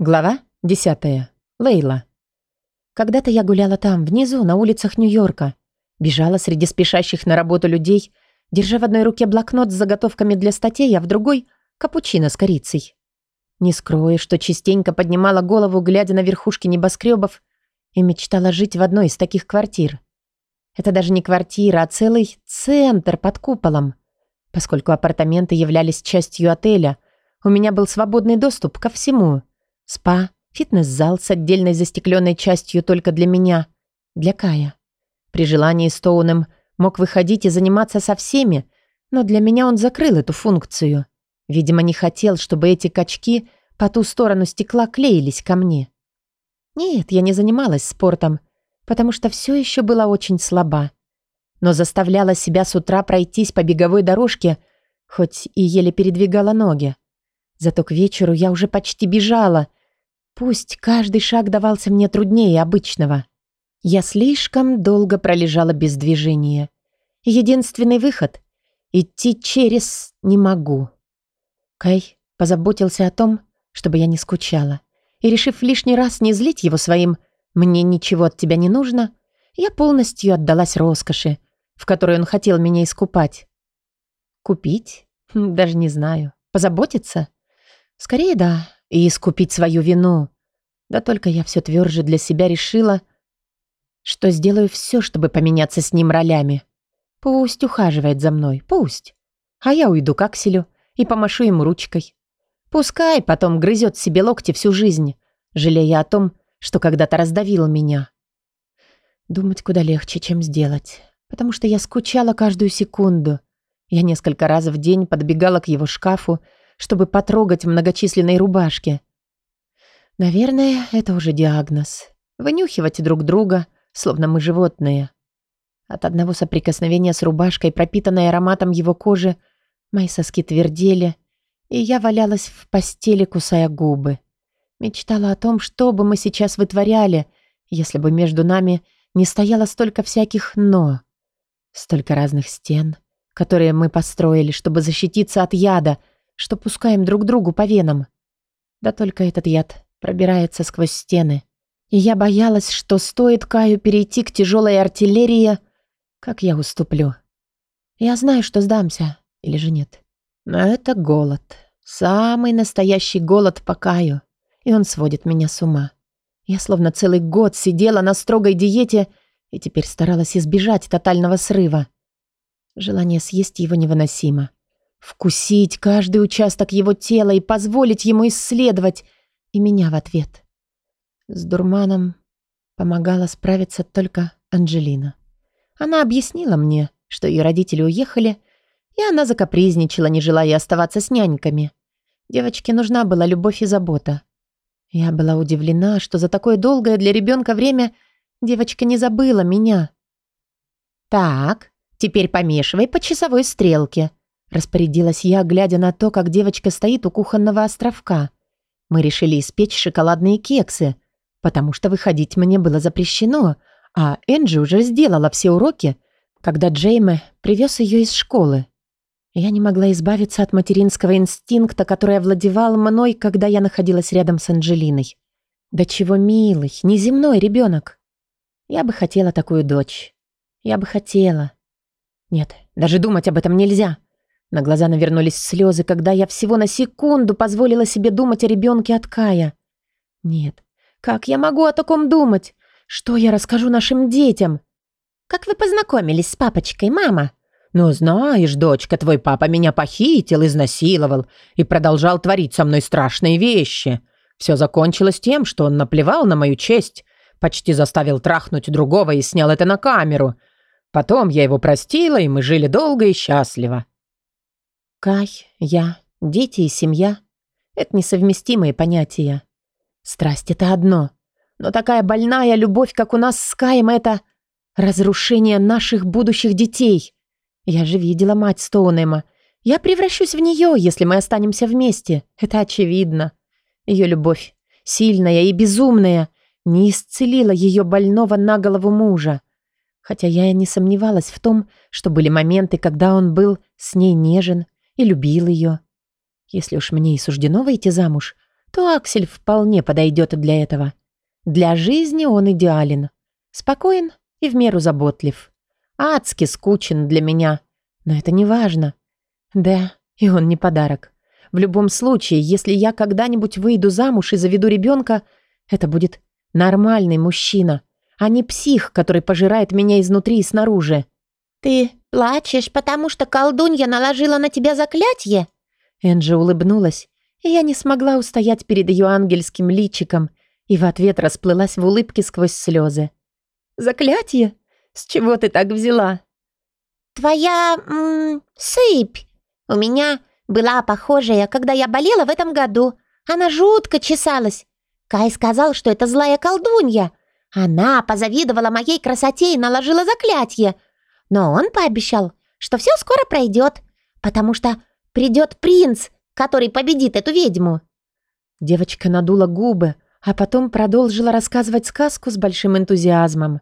Глава 10. Лейла. Когда-то я гуляла там, внизу, на улицах Нью-Йорка. Бежала среди спешащих на работу людей, держа в одной руке блокнот с заготовками для статей, а в другой — капучино с корицей. Не скрою, что частенько поднимала голову, глядя на верхушки небоскребов, и мечтала жить в одной из таких квартир. Это даже не квартира, а целый центр под куполом. Поскольку апартаменты являлись частью отеля, у меня был свободный доступ ко всему — Спа, фитнес-зал с отдельной застекленной частью только для меня, для Кая. При желании Стоуnem мог выходить и заниматься со всеми, но для меня он закрыл эту функцию. Видимо, не хотел, чтобы эти качки по ту сторону стекла клеились ко мне. Нет, я не занималась спортом, потому что все еще была очень слаба. Но заставляла себя с утра пройтись по беговой дорожке, хоть и еле передвигала ноги. Зато к вечеру я уже почти бежала, Пусть каждый шаг давался мне труднее обычного. Я слишком долго пролежала без движения. Единственный выход — идти через «не могу». Кай позаботился о том, чтобы я не скучала. И, решив лишний раз не злить его своим «мне ничего от тебя не нужно», я полностью отдалась роскоши, в которой он хотел меня искупать. Купить? Хм, даже не знаю. Позаботиться? Скорее да, и искупить свою вину. Да только я все тверже для себя решила, что сделаю все, чтобы поменяться с ним ролями. Пусть ухаживает за мной, пусть. А я уйду к Акселю и помашу ему ручкой. Пускай потом грызет себе локти всю жизнь, жалея о том, что когда-то раздавил меня. Думать куда легче, чем сделать, потому что я скучала каждую секунду. Я несколько раз в день подбегала к его шкафу, чтобы потрогать многочисленные рубашки. Наверное, это уже диагноз. Вынюхивать друг друга, словно мы животные. От одного соприкосновения с рубашкой, пропитанной ароматом его кожи, мои соски твердели, и я валялась в постели, кусая губы. Мечтала о том, что бы мы сейчас вытворяли, если бы между нами не стояло столько всяких «но». Столько разных стен, которые мы построили, чтобы защититься от яда, что пускаем друг другу по венам. Да только этот яд пробирается сквозь стены. И я боялась, что стоит Каю перейти к тяжелой артиллерии, как я уступлю. Я знаю, что сдамся, или же нет. Но это голод. Самый настоящий голод по Каю. И он сводит меня с ума. Я словно целый год сидела на строгой диете и теперь старалась избежать тотального срыва. Желание съесть его невыносимо. Вкусить каждый участок его тела и позволить ему исследовать, и меня в ответ. С дурманом помогала справиться только Анджелина. Она объяснила мне, что ее родители уехали, и она закапризничала, не желая оставаться с няньками. Девочке нужна была любовь и забота. Я была удивлена, что за такое долгое для ребенка время девочка не забыла меня. «Так, теперь помешивай по часовой стрелке», Распорядилась я, глядя на то, как девочка стоит у кухонного островка. Мы решили испечь шоколадные кексы, потому что выходить мне было запрещено, а Энджи уже сделала все уроки, когда Джейме привез ее из школы. Я не могла избавиться от материнского инстинкта, который овладевал мной, когда я находилась рядом с Анджелиной. Да чего милый, неземной ребенок. Я бы хотела такую дочь. Я бы хотела. Нет, даже думать об этом нельзя. На глаза навернулись слезы, когда я всего на секунду позволила себе думать о ребенке от Кая. Нет, как я могу о таком думать? Что я расскажу нашим детям? Как вы познакомились с папочкой, мама? Ну, знаешь, дочка, твой папа меня похитил, изнасиловал и продолжал творить со мной страшные вещи. Все закончилось тем, что он наплевал на мою честь, почти заставил трахнуть другого и снял это на камеру. Потом я его простила, и мы жили долго и счастливо. Кай, я, дети и семья — это несовместимые понятия. Страсть — это одно, но такая больная любовь, как у нас с Каем, это разрушение наших будущих детей. Я же видела мать Стоунема. Я превращусь в нее, если мы останемся вместе. Это очевидно. Ее любовь, сильная и безумная, не исцелила ее больного на голову мужа. Хотя я и не сомневалась в том, что были моменты, когда он был с ней нежен, и любил ее. Если уж мне и суждено выйти замуж, то Аксель вполне подойдет для этого. Для жизни он идеален. Спокоен и в меру заботлив. Адски скучен для меня. Но это не важно. Да, и он не подарок. В любом случае, если я когда-нибудь выйду замуж и заведу ребенка, это будет нормальный мужчина, а не псих, который пожирает меня изнутри и снаружи. «Ты плачешь, потому что колдунья наложила на тебя заклятие?» Энджи улыбнулась, я не смогла устоять перед ее ангельским личиком и в ответ расплылась в улыбке сквозь слезы. «Заклятие? С чего ты так взяла?» «Твоя... М, сыпь. У меня была похожая, когда я болела в этом году. Она жутко чесалась. Кай сказал, что это злая колдунья. Она позавидовала моей красоте и наложила заклятие. Но он пообещал, что все скоро пройдет, потому что придет принц, который победит эту ведьму». Девочка надула губы, а потом продолжила рассказывать сказку с большим энтузиазмом.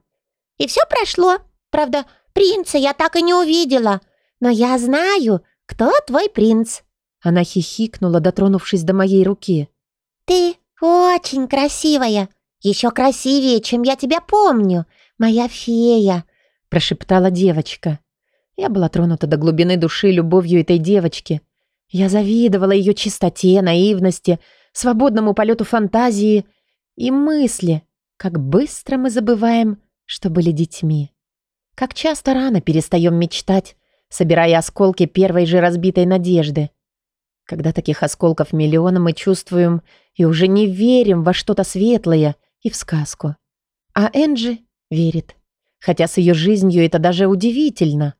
«И все прошло. Правда, принца я так и не увидела. Но я знаю, кто твой принц». Она хихикнула, дотронувшись до моей руки. «Ты очень красивая. Еще красивее, чем я тебя помню. Моя фея», – прошептала девочка. Я была тронута до глубины души любовью этой девочки. Я завидовала ее чистоте, наивности, свободному полету фантазии и мысли, как быстро мы забываем, что были детьми. Как часто рано перестаем мечтать, собирая осколки первой же разбитой надежды. Когда таких осколков миллиона мы чувствуем и уже не верим во что-то светлое и в сказку. А Энджи верит. Хотя с ее жизнью это даже удивительно.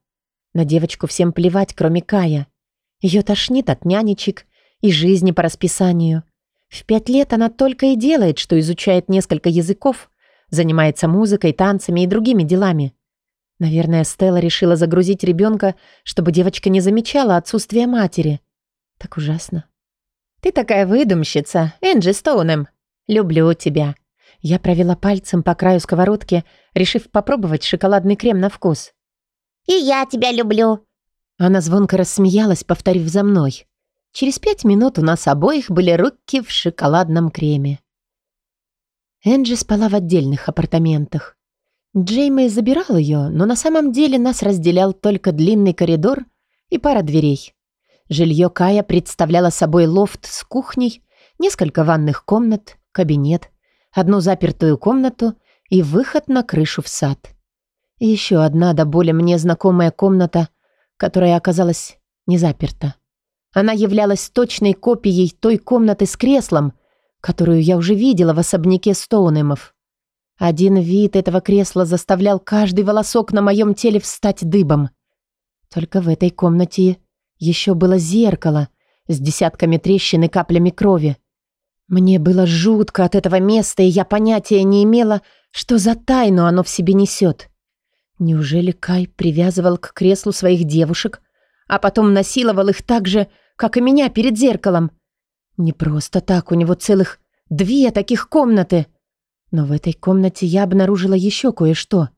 На девочку всем плевать, кроме Кая. Ее тошнит от нянечек и жизни по расписанию – в пять лет она только и делает, что изучает несколько языков, занимается музыкой, танцами и другими делами. Наверное, Стелла решила загрузить ребенка, чтобы девочка не замечала отсутствие матери. Так ужасно. «Ты такая выдумщица, Энджи Стоунем. Люблю тебя». Я провела пальцем по краю сковородки, решив попробовать шоколадный крем на вкус. «И я тебя люблю». Она звонко рассмеялась, повторив за мной. Через пять минут у нас обоих были руки в шоколадном креме. Энджи спала в отдельных апартаментах. Джейми забирал ее, но на самом деле нас разделял только длинный коридор и пара дверей. Жилье Кая представляло собой лофт с кухней, несколько ванных комнат, кабинет, одну запертую комнату и выход на крышу в сад. Еще одна до боли мне знакомая комната, которая оказалась не заперта. Она являлась точной копией той комнаты с креслом, которую я уже видела в особняке Стоунемов. Один вид этого кресла заставлял каждый волосок на моем теле встать дыбом. Только в этой комнате еще было зеркало с десятками трещин и каплями крови. Мне было жутко от этого места, и я понятия не имела, что за тайну оно в себе несет. Неужели Кай привязывал к креслу своих девушек, а потом насиловал их так же, как и меня перед зеркалом. Не просто так, у него целых две таких комнаты. Но в этой комнате я обнаружила еще кое-что.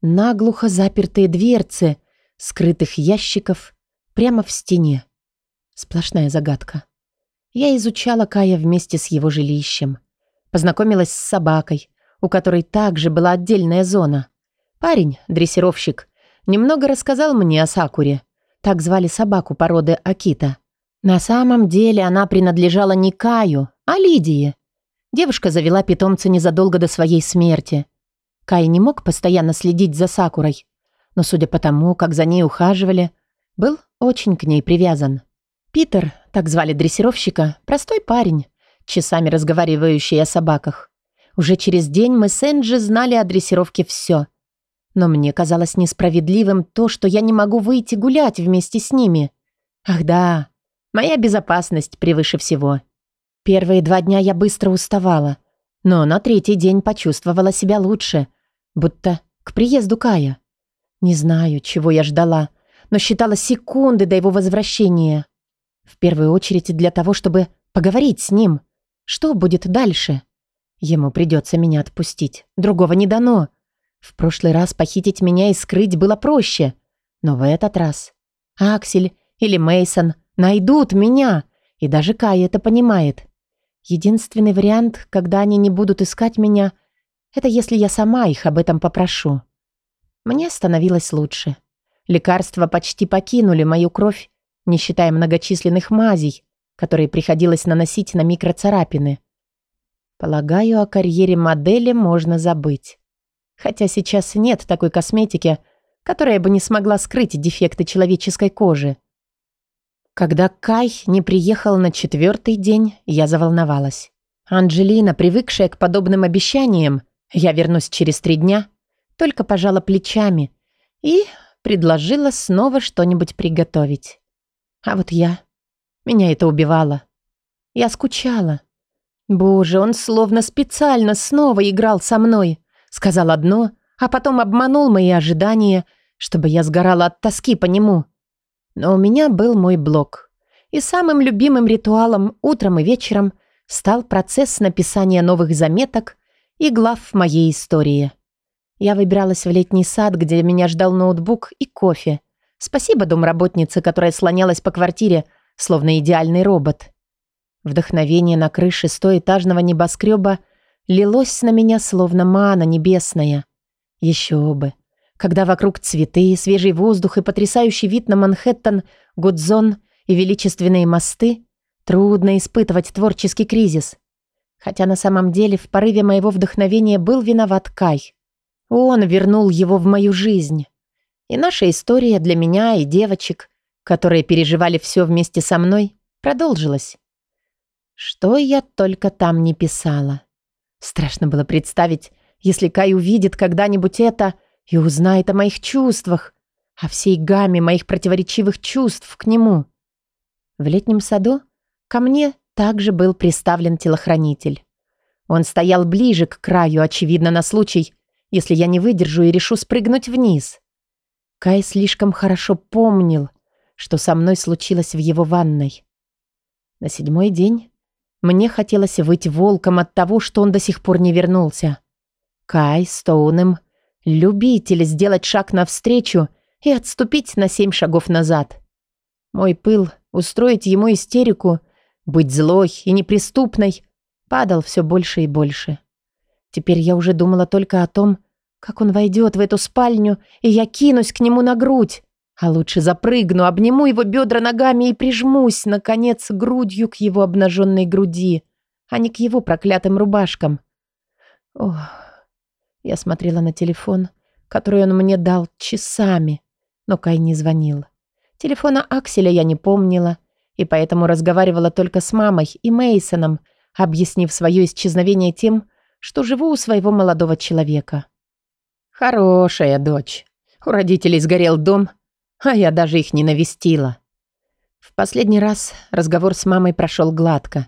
Наглухо запертые дверцы, скрытых ящиков прямо в стене. Сплошная загадка. Я изучала Кая вместе с его жилищем. Познакомилась с собакой, у которой также была отдельная зона. Парень, дрессировщик, немного рассказал мне о Сакуре. Так звали собаку породы Акита. На самом деле она принадлежала не Каю, а Лидии. Девушка завела питомца незадолго до своей смерти. Кай не мог постоянно следить за Сакурой, но, судя по тому, как за ней ухаживали, был очень к ней привязан. Питер, так звали дрессировщика, простой парень, часами разговаривающий о собаках. Уже через день мы с Энджи знали о дрессировке все. Но мне казалось несправедливым то, что я не могу выйти гулять вместе с ними. Ах да, Моя безопасность превыше всего. Первые два дня я быстро уставала, но на третий день почувствовала себя лучше, будто к приезду Кая. Не знаю, чего я ждала, но считала секунды до его возвращения. В первую очередь для того, чтобы поговорить с ним. Что будет дальше? Ему придется меня отпустить. Другого не дано. В прошлый раз похитить меня и скрыть было проще. Но в этот раз Аксель или Мейсон Найдут меня. И даже Кай это понимает. Единственный вариант, когда они не будут искать меня, это если я сама их об этом попрошу. Мне становилось лучше. Лекарства почти покинули мою кровь, не считая многочисленных мазей, которые приходилось наносить на микроцарапины. Полагаю, о карьере модели можно забыть. Хотя сейчас нет такой косметики, которая бы не смогла скрыть дефекты человеческой кожи. Когда Кай не приехал на четвертый день, я заволновалась. Анджелина, привыкшая к подобным обещаниям, я вернусь через три дня, только пожала плечами и предложила снова что-нибудь приготовить. А вот я... Меня это убивало. Я скучала. Боже, он словно специально снова играл со мной. Сказал одно, а потом обманул мои ожидания, чтобы я сгорала от тоски по нему. Но у меня был мой блог. И самым любимым ритуалом утром и вечером стал процесс написания новых заметок и глав моей истории. Я выбиралась в летний сад, где меня ждал ноутбук и кофе. Спасибо домработнице, которая слонялась по квартире, словно идеальный робот. Вдохновение на крыше стоэтажного небоскреба лилось на меня, словно мана небесная. Еще бы. Когда вокруг цветы, свежий воздух и потрясающий вид на Манхэттен, Гудзон и величественные мосты, трудно испытывать творческий кризис. Хотя на самом деле в порыве моего вдохновения был виноват Кай. Он вернул его в мою жизнь. И наша история для меня и девочек, которые переживали все вместе со мной, продолжилась. Что я только там не писала. Страшно было представить, если Кай увидит когда-нибудь это и узнает о моих чувствах, о всей гамме моих противоречивых чувств к нему. В летнем саду ко мне также был приставлен телохранитель. Он стоял ближе к краю, очевидно, на случай, если я не выдержу и решу спрыгнуть вниз. Кай слишком хорошо помнил, что со мной случилось в его ванной. На седьмой день мне хотелось выйти волком от того, что он до сих пор не вернулся. Кай Стоунем — любитель сделать шаг навстречу и отступить на семь шагов назад. Мой пыл — устроить ему истерику, быть злой и неприступной — падал все больше и больше. Теперь я уже думала только о том, как он войдет в эту спальню, и я кинусь к нему на грудь. А лучше запрыгну, обниму его бедра ногами и прижмусь, наконец, грудью к его обнаженной груди, а не к его проклятым рубашкам. Ох, я смотрела на телефон, который он мне дал часами, но Кай не звонил. Телефона Акселя я не помнила, и поэтому разговаривала только с мамой и Мейсоном, объяснив свое исчезновение тем, что живу у своего молодого человека. Хорошая дочь. У родителей сгорел дом, а я даже их не навестила. В последний раз разговор с мамой прошел гладко.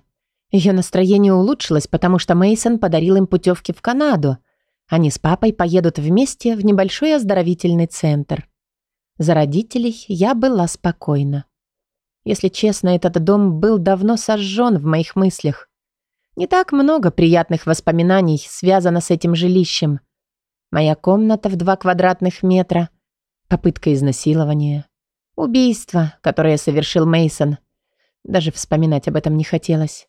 Ее настроение улучшилось, потому что Мейсон подарил им путевки в Канаду. Они с папой поедут вместе в небольшой оздоровительный центр. За родителей я была спокойна. Если честно, этот дом был давно сожжен в моих мыслях. Не так много приятных воспоминаний связано с этим жилищем. Моя комната в два квадратных метра, Попытка изнасилования. Убийство, которое совершил Мейсон. Даже вспоминать об этом не хотелось.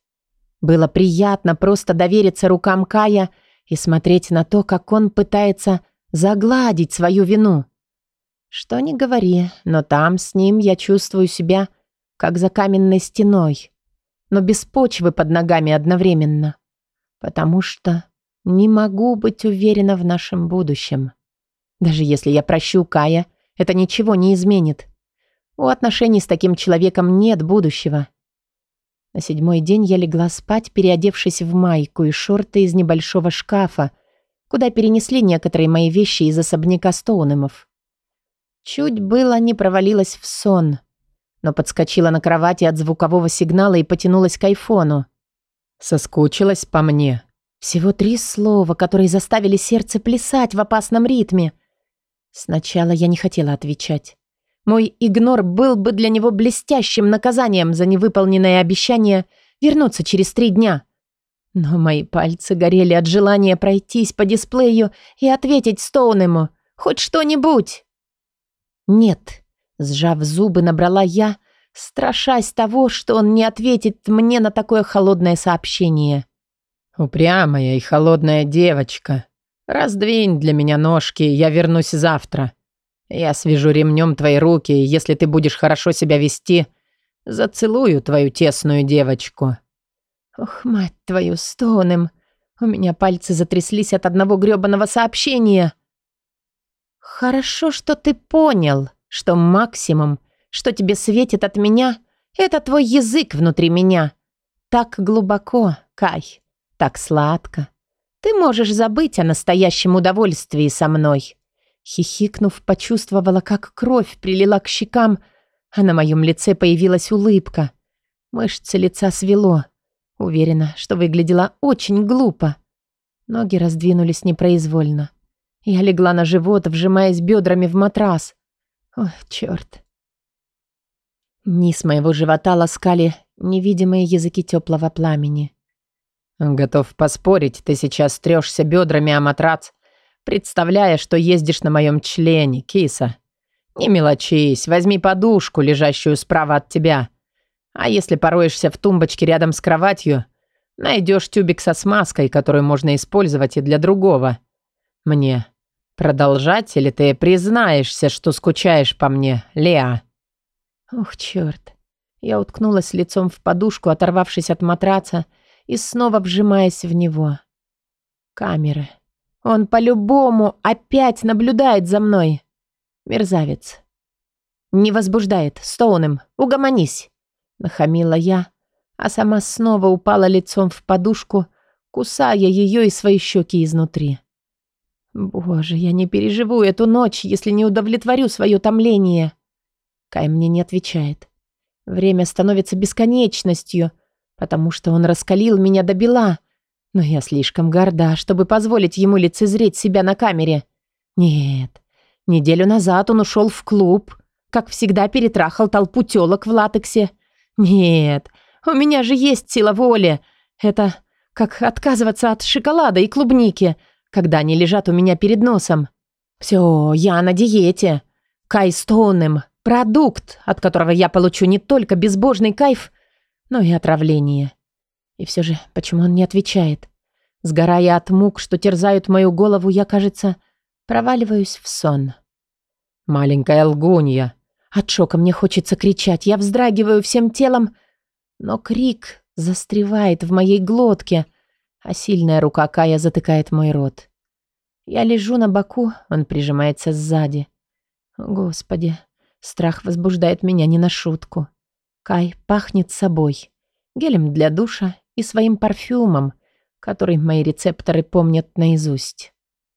Было приятно просто довериться рукам Кая и смотреть на то, как он пытается загладить свою вину. Что ни говори, но там с ним я чувствую себя как за каменной стеной, но без почвы под ногами одновременно, потому что не могу быть уверена в нашем будущем. Даже если я прощу Кая, это ничего не изменит. У отношений с таким человеком нет будущего. На седьмой день я легла спать, переодевшись в майку и шорты из небольшого шкафа, куда перенесли некоторые мои вещи из особняка Стоунемов. Чуть было не провалилась в сон, но подскочила на кровати от звукового сигнала и потянулась к айфону. Соскучилась по мне. Всего три слова, которые заставили сердце плясать в опасном ритме — Сначала я не хотела отвечать. Мой игнор был бы для него блестящим наказанием за невыполненное обещание вернуться через три дня. Но мои пальцы горели от желания пройтись по дисплею и ответить Стоунему хоть что-нибудь. «Нет», — сжав зубы, набрала я, страшась того, что он не ответит мне на такое холодное сообщение. «Упрямая и холодная девочка. Раздвинь для меня ножки, я вернусь завтра. Я свяжу ремнем твои руки, и если ты будешь хорошо себя вести, зацелую твою тесную девочку». Ох, мать твою, стонем. У меня пальцы затряслись от одного грёбаного сообщения. Хорошо, что ты понял, что максимум, что тебе светит от меня, это твой язык внутри меня. Так глубоко, Кай, так сладко. Ты можешь забыть о настоящем удовольствии со мной. Хихикнув, почувствовала, как кровь прилила к щекам, а на моем лице появилась улыбка. Мышцы лица свело. Уверена, что выглядела очень глупо. Ноги раздвинулись непроизвольно. Я легла на живот, вжимаясь бедрами в матрас. Ой, черт. Низ моего живота ласкали невидимые языки теплого пламени. «Готов поспорить, ты сейчас трешься бедрами о матрац, представляя, что ездишь на моем члене, киса. Не мелочись, возьми подушку, лежащую справа от тебя. А если пороешься в тумбочке рядом с кроватью, найдешь тюбик со смазкой, которую можно использовать и для другого. Мне продолжать или ты признаешься, что скучаешь по мне, Леа?» Ух, черт. Я уткнулась лицом в подушку, оторвавшись от матраца и снова вжимаясь в него. Камеры. Он по-любому опять наблюдает за мной. Мерзавец. Не возбуждает. Стоуnem, угомонись. Нахамила я, а сама снова упала лицом в подушку, кусая ее и свои щеки изнутри. Боже, я не переживу эту ночь, если не удовлетворю свое томление. Кай мне не отвечает. Время становится бесконечностью, потому что он раскалил меня до бела. Но я слишком горда, чтобы позволить ему лицезреть себя на камере. Нет, неделю назад он ушел в клуб, как всегда перетрахал толпу телок в латексе, «Нет, у меня же есть сила воли. Это как отказываться от шоколада и клубники, когда они лежат у меня перед носом. Все, я на диете. Кай Стоунем – продукт, от которого я получу не только безбожный кайф, но и отравление. И все же, почему он не отвечает? Сгорая от мук, что терзают мою голову, я, кажется, проваливаюсь в сон. «Маленькая лгунья», от шока мне хочется кричать. Я вздрагиваю всем телом, но крик застревает в моей глотке, а сильная рука Кая затыкает мой рот. Я лежу на боку, он прижимается сзади. Господи, страх возбуждает меня не на шутку. Кай пахнет собой, гелем для душа и своим парфюмом, который мои рецепторы помнят наизусть.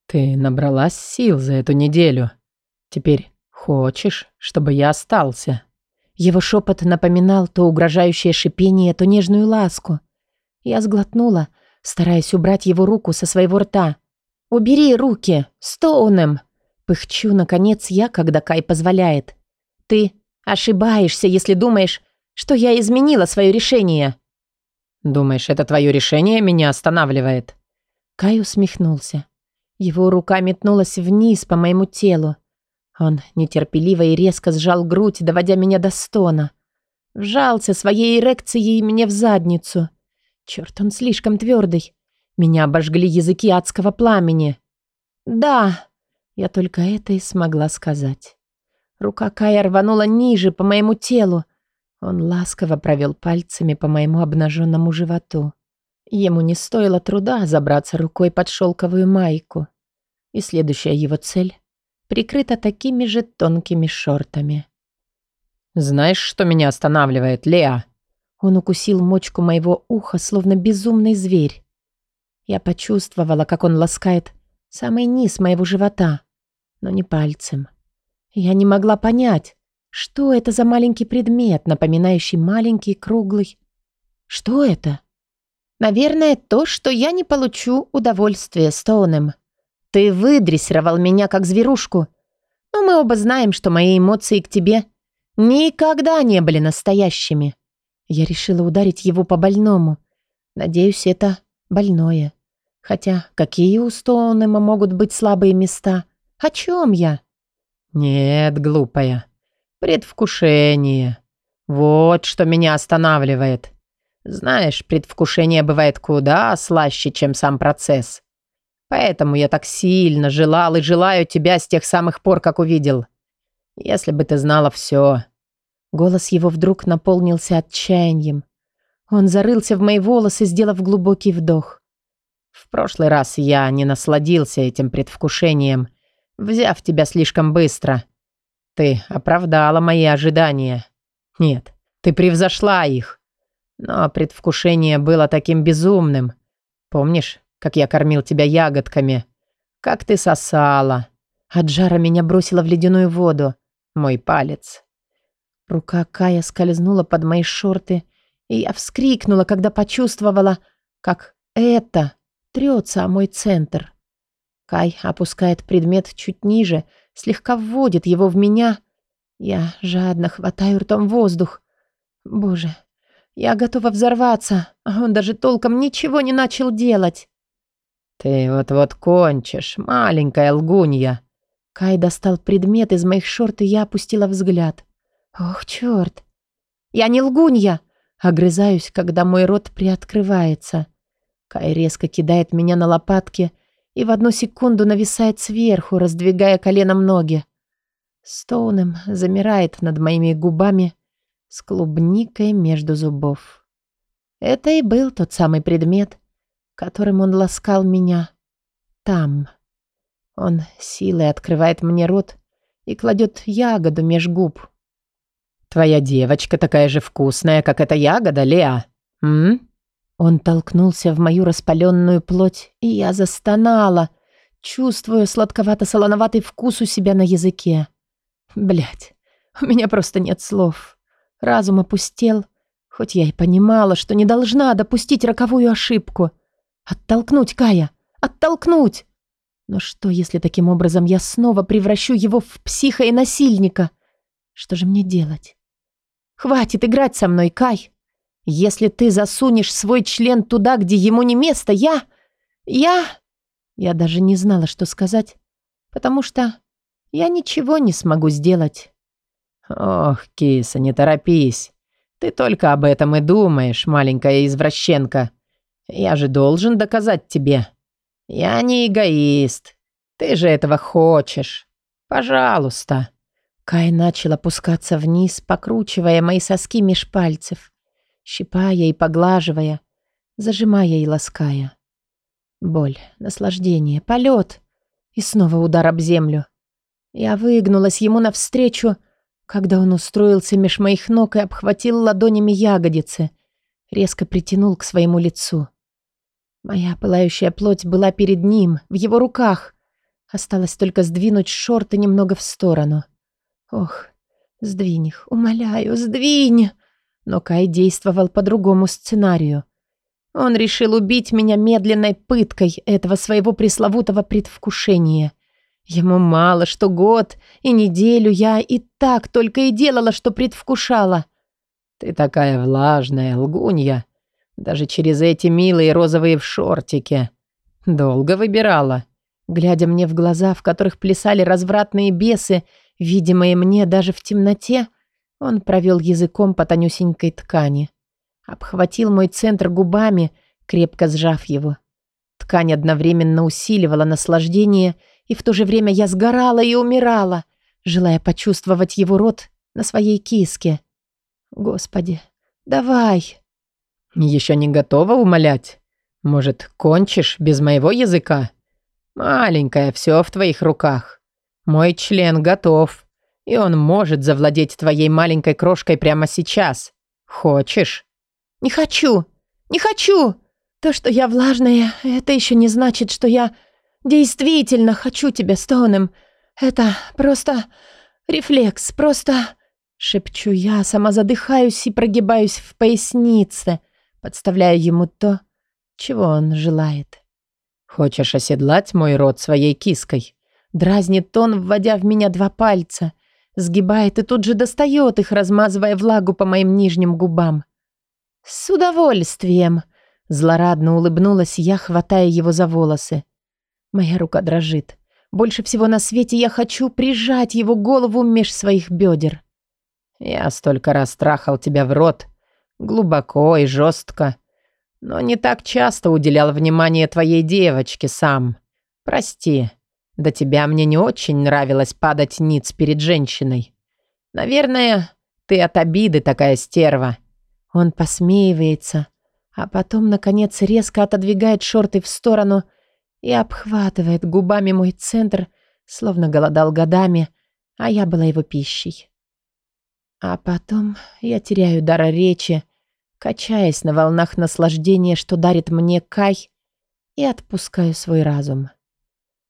Ты набралась сил за эту неделю. Теперь «Хочешь, чтобы я остался?» Его шепот напоминал то угрожающее шипение, то нежную ласку. Я сглотнула, стараясь убрать его руку со своего рта. «Убери руки! Стоунем!» Пыхчу, наконец, я, когда Кай позволяет. «Ты ошибаешься, если думаешь, что я изменила свое решение». «Думаешь, это твое решение меня останавливает?» Кай усмехнулся. Его рука метнулась вниз по моему телу. Он нетерпеливо и резко сжал грудь, доводя меня до стона. Вжался своей эрекцией мне в задницу. Черт, он слишком твердый. Меня обожгли языки адского пламени. «Да!» Я только это и смогла сказать. Рука Кая рванула ниже по моему телу. Он ласково провел пальцами по моему обнаженному животу. Ему не стоило труда забраться рукой под шелковую майку. И следующая его цель прикрыта такими же тонкими шортами. «Знаешь, что меня останавливает, Леа?» Он укусил мочку моего уха, словно безумный зверь. Я почувствовала, как он ласкает самый низ моего живота, но не пальцем. Я не могла понять, что это за маленький предмет, напоминающий маленький круглый... Что это? Наверное, то, что я не получу удовольствия Стоуном. Ты выдрессировал меня как зверушку. Но мы оба знаем, что мои эмоции к тебе никогда не были настоящими. Я решила ударить его по больному. Надеюсь, это больное. Хотя какие у Стоунема могут быть слабые места? О чем я? Нет, глупая. Предвкушение. Вот что меня останавливает. Знаешь, предвкушение бывает куда слаще, чем сам процесс. Поэтому я так сильно желал и желаю тебя с тех самых пор, как увидел. Если бы ты знала все. Голос его вдруг наполнился отчаянием. Он зарылся в мои волосы, сделав глубокий вдох. В прошлый раз я не насладился этим предвкушением, взяв тебя слишком быстро. Ты оправдала мои ожидания. Нет, ты превзошла их. Но предвкушение было таким безумным. Помнишь, как я кормил тебя ягодками? Как ты сосала? От жара меня бросило в ледяную воду. Мой палец. Рука Кая скользнула под мои шорты, и я вскрикнула, когда почувствовала, как это трется о мой центр. Кай опускает предмет чуть ниже, слегка вводит его в меня. Я жадно хватаю ртом воздух. Боже, я готова взорваться, а он даже толком ничего не начал делать. «Ты вот-вот кончишь, маленькая лгунья». Кай достал предмет из моих шорт, и я опустила взгляд. «Ох, черт! Я не лгунья!» Огрызаюсь, когда мой рот приоткрывается. Кай резко кидает меня на лопатки и в одну секунду нависает сверху, раздвигая коленом ноги. Стоуnem замирает над моими губами с клубникой между зубов. Это и был тот самый предмет, которым он ласкал меня там. Он силой открывает мне рот и кладет ягоду меж губ. «Твоя девочка такая же вкусная, как эта ягода, Леа. М?» Он толкнулся в мою распаленную плоть, и я застонала, чувствуя сладковато-солоноватый вкус у себя на языке. Блять, у меня просто нет слов. Разум опустел, хоть я и понимала, что не должна допустить роковую ошибку. Оттолкнуть Кая! Оттолкнуть! Но что, если таким образом я снова превращу его в психа и насильника? Что же мне делать? Хватит играть со мной, Кай. Если ты засунешь свой член туда, где ему не место, я... Я... Я даже не знала, что сказать, потому что я ничего не смогу сделать. Ох, киса, не торопись. Ты только об этом и думаешь, маленькая извращенка. Я же должен доказать тебе. Я не эгоист. Ты же этого хочешь. Пожалуйста». Кай начал опускаться вниз, покручивая мои соски меж пальцев, щипая и поглаживая, зажимая и лаская. Боль, наслаждение, полет и снова удар об землю. Я выгнулась ему навстречу, когда он устроился меж моих ног и обхватил ладонями ягодицы, резко притянул к своему лицу. Моя пылающая плоть была перед ним, в его руках. Осталось только сдвинуть шорты немного в сторону. Ох, сдвинь их, умоляю, сдвинь! Но Кай действовал по другому сценарию. Он решил убить меня медленной пыткой этого своего пресловутого предвкушения. Ему мало, что год и неделю я и так только и делала, что предвкушала. «Ты такая влажная, лгунья», даже через эти милые розовые в шортике. Долго выбирала. Глядя мне в глаза, в которых плясали развратные бесы, видимые мне даже в темноте, он провел языком по тонюсенькой ткани. Обхватил мой центр губами, крепко сжав его. Ткань одновременно усиливала наслаждение, и в то же время я сгорала и умирала, желая почувствовать его рот на своей киске. «Господи, давай!» Еще не готова умолять? Может, кончишь без моего языка? Маленькая, все в твоих руках. Мой член готов, и он может завладеть твоей маленькой крошкой прямо сейчас. Хочешь? Не хочу! Не хочу! То, что я влажная, это еще не значит, что я действительно хочу тебя с тоном. Это просто рефлекс, просто... Шепчу я, сама задыхаюсь и прогибаюсь в пояснице, подставляя ему то, чего он желает. «Хочешь оседлать мой рот своей киской?» Дразнит он, вводя в меня два пальца, сгибает и тут же достает их, размазывая влагу по моим нижним губам. «С удовольствием!» Злорадно улыбнулась я, хватая его за волосы. Моя рука дрожит. Больше всего на свете я хочу прижать его голову меж своих бедер. Я столько раз трахал тебя в рот, глубоко и жестко, но не так часто уделял внимание твоей девочке сам. Прости, до тебя мне не очень нравилось падать ниц перед женщиной. Наверное, ты от обиды такая стерва». Он посмеивается, а потом, наконец, резко отодвигает шорты в сторону и обхватывает губами мой центр, словно голодал годами, а я была его пищей. А потом я теряю дар речи, качаясь на волнах наслаждения, что дарит мне Кай, и отпускаю свой разум.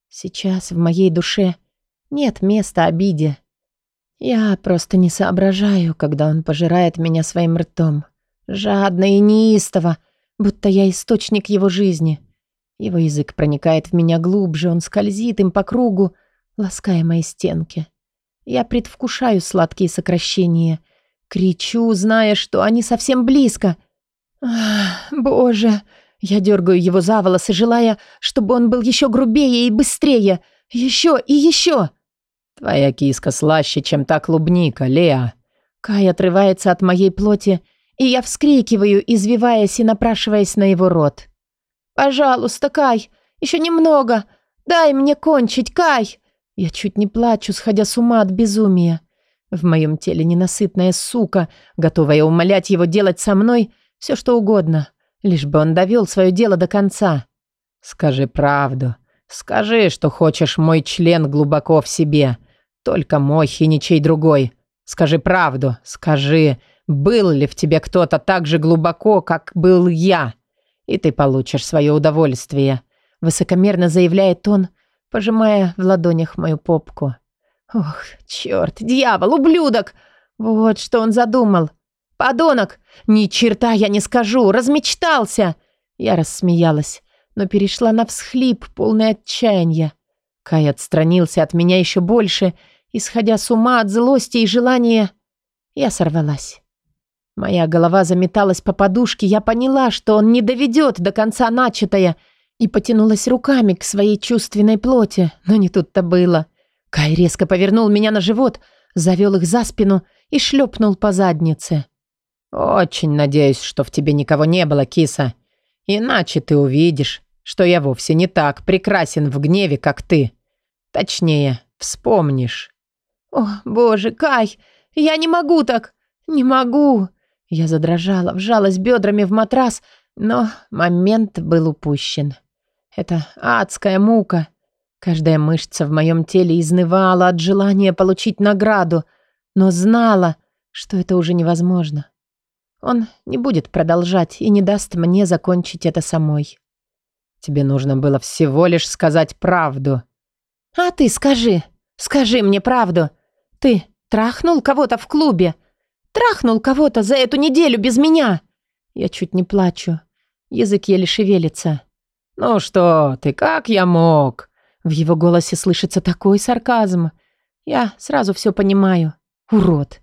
Сейчас в моей душе нет места обиде. Я просто не соображаю, когда он пожирает меня своим ртом. Жадно и неистово, будто я источник его жизни. Его язык проникает в меня глубже, он скользит им по кругу, лаская мои стенки. Я предвкушаю сладкие сокращения. Кричу, зная, что они совсем близко. Ах, боже! Я дергаю его за волосы, желая, чтобы он был еще грубее и быстрее. Еще и еще. Твоя киска слаще, чем та клубника, Леа. Кай отрывается от моей плоти, и я вскрикиваю, извиваясь и напрашиваясь на его рот. «Пожалуйста, Кай, еще немного. Дай мне кончить, Кай!» Я чуть не плачу, сходя с ума от безумия. В моем теле ненасытная сука, готовая умолять его делать со мной все, что угодно, лишь бы он довел свое дело до конца. «Скажи правду. Скажи, что хочешь мой член глубоко в себе. Только мой и ничей другой. Скажи правду. Скажи, был ли в тебе кто-то так же глубоко, как был я? И ты получишь свое удовольствие», — высокомерно заявляет он, пожимая в ладонях мою попку. Ох, черт, дьявол, ублюдок! Вот что он задумал. Подонок! Ни черта я не скажу, размечтался! Я рассмеялась, но перешла на всхлип, полный отчаяния. Кай отстранился от меня еще больше, исходя с ума от злости и желания. Я сорвалась. Моя голова заметалась по подушке, я поняла, что он не доведет до конца начатое — и потянулась руками к своей чувственной плоти, но не тут-то было. Кай резко повернул меня на живот, завел их за спину и шлепнул по заднице. «Очень надеюсь, что в тебе никого не было, киса. Иначе ты увидишь, что я вовсе не так прекрасен в гневе, как ты. Точнее, вспомнишь». «О, боже, Кай, я не могу так, не могу!» Я задрожала, вжалась бедрами в матрас, но момент был упущен. Это адская мука. Каждая мышца в моем теле изнывала от желания получить награду, но знала, что это уже невозможно. Он не будет продолжать и не даст мне закончить это самой. Тебе нужно было всего лишь сказать правду. А ты скажи, скажи мне правду. Ты трахнул кого-то в клубе? Трахнул кого-то за эту неделю без меня? Я чуть не плачу. Язык еле шевелится. «Ну что ты, как я мог?» В его голосе слышится такой сарказм. Я сразу все понимаю. Урод.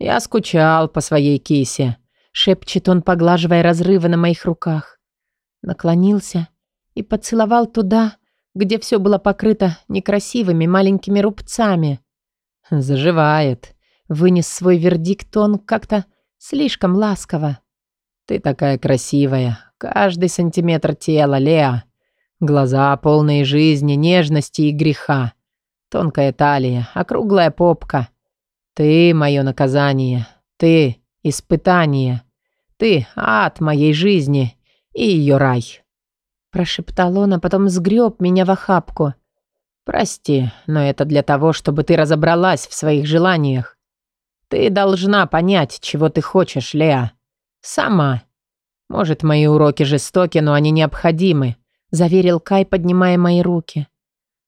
«Я скучал по своей кисе», — шепчет он, поглаживая разрывы на моих руках. Наклонился и поцеловал туда, где все было покрыто некрасивыми маленькими рубцами. «Заживает», — вынес свой вердикт он как-то слишком ласково. «Ты такая красивая, Каждый сантиметр тела, Леа. Глаза полные жизни, нежности и греха. Тонкая талия, округлая попка. Ты — мое наказание. Ты — испытание. Ты — ад моей жизни и ее рай. Прошептал он, а потом сгреб меня в охапку. Прости, но это для того, чтобы ты разобралась в своих желаниях. Ты должна понять, чего ты хочешь, Леа. Сама. «Может, мои уроки жестоки, но они необходимы», – заверил Кай, поднимая мои руки.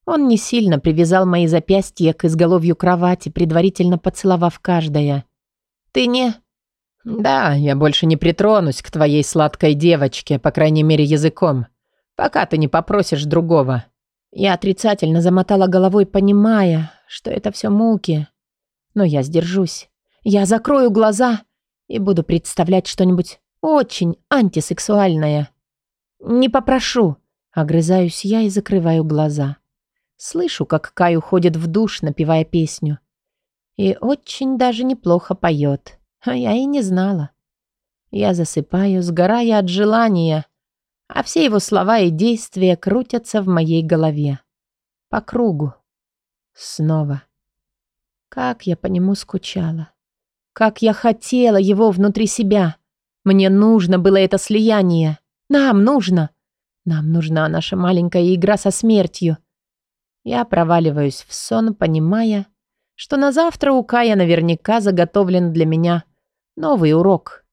Он не сильно привязал мои запястья к изголовью кровати, предварительно поцеловав каждое. «Ты не...» «Да, я больше не притронусь к твоей сладкой девочке, по крайней мере, языком, пока ты не попросишь другого». Я отрицательно замотала головой, понимая, что это все муки. Но я сдержусь. Я закрою глаза и буду представлять что-нибудь очень антисексуальная. Не попрошу. Огрызаюсь я и закрываю глаза. Слышу, как Кай уходит в душ, напевая песню. И очень даже неплохо поет. А я и не знала. Я засыпаю, сгорая от желания, а все его слова и действия крутятся в моей голове. По кругу. Снова. Как я по нему скучала. Как я хотела его внутри себя. Мне нужно было это слияние. Нам нужно. Нам нужна наша маленькая игра со смертью. Я проваливаюсь в сон, понимая, что на завтра у Кая наверняка заготовлен для меня новый урок.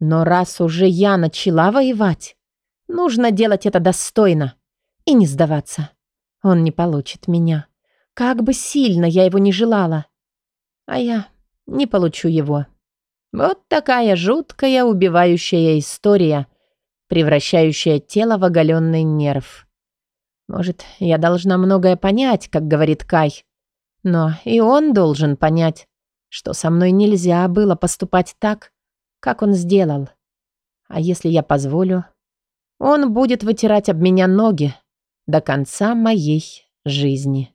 Но раз уже я начала воевать, нужно делать это достойно и не сдаваться. Он не получит меня. Как бы сильно я его не желала. А я не получу его. Вот такая жуткая убивающая история, превращающая тело в оголенный нерв. Может, я должна многое понять, как говорит Кай. Но и он должен понять, что со мной нельзя было поступать так, как он сделал. А если я позволю, он будет вытирать об меня ноги до конца моей жизни.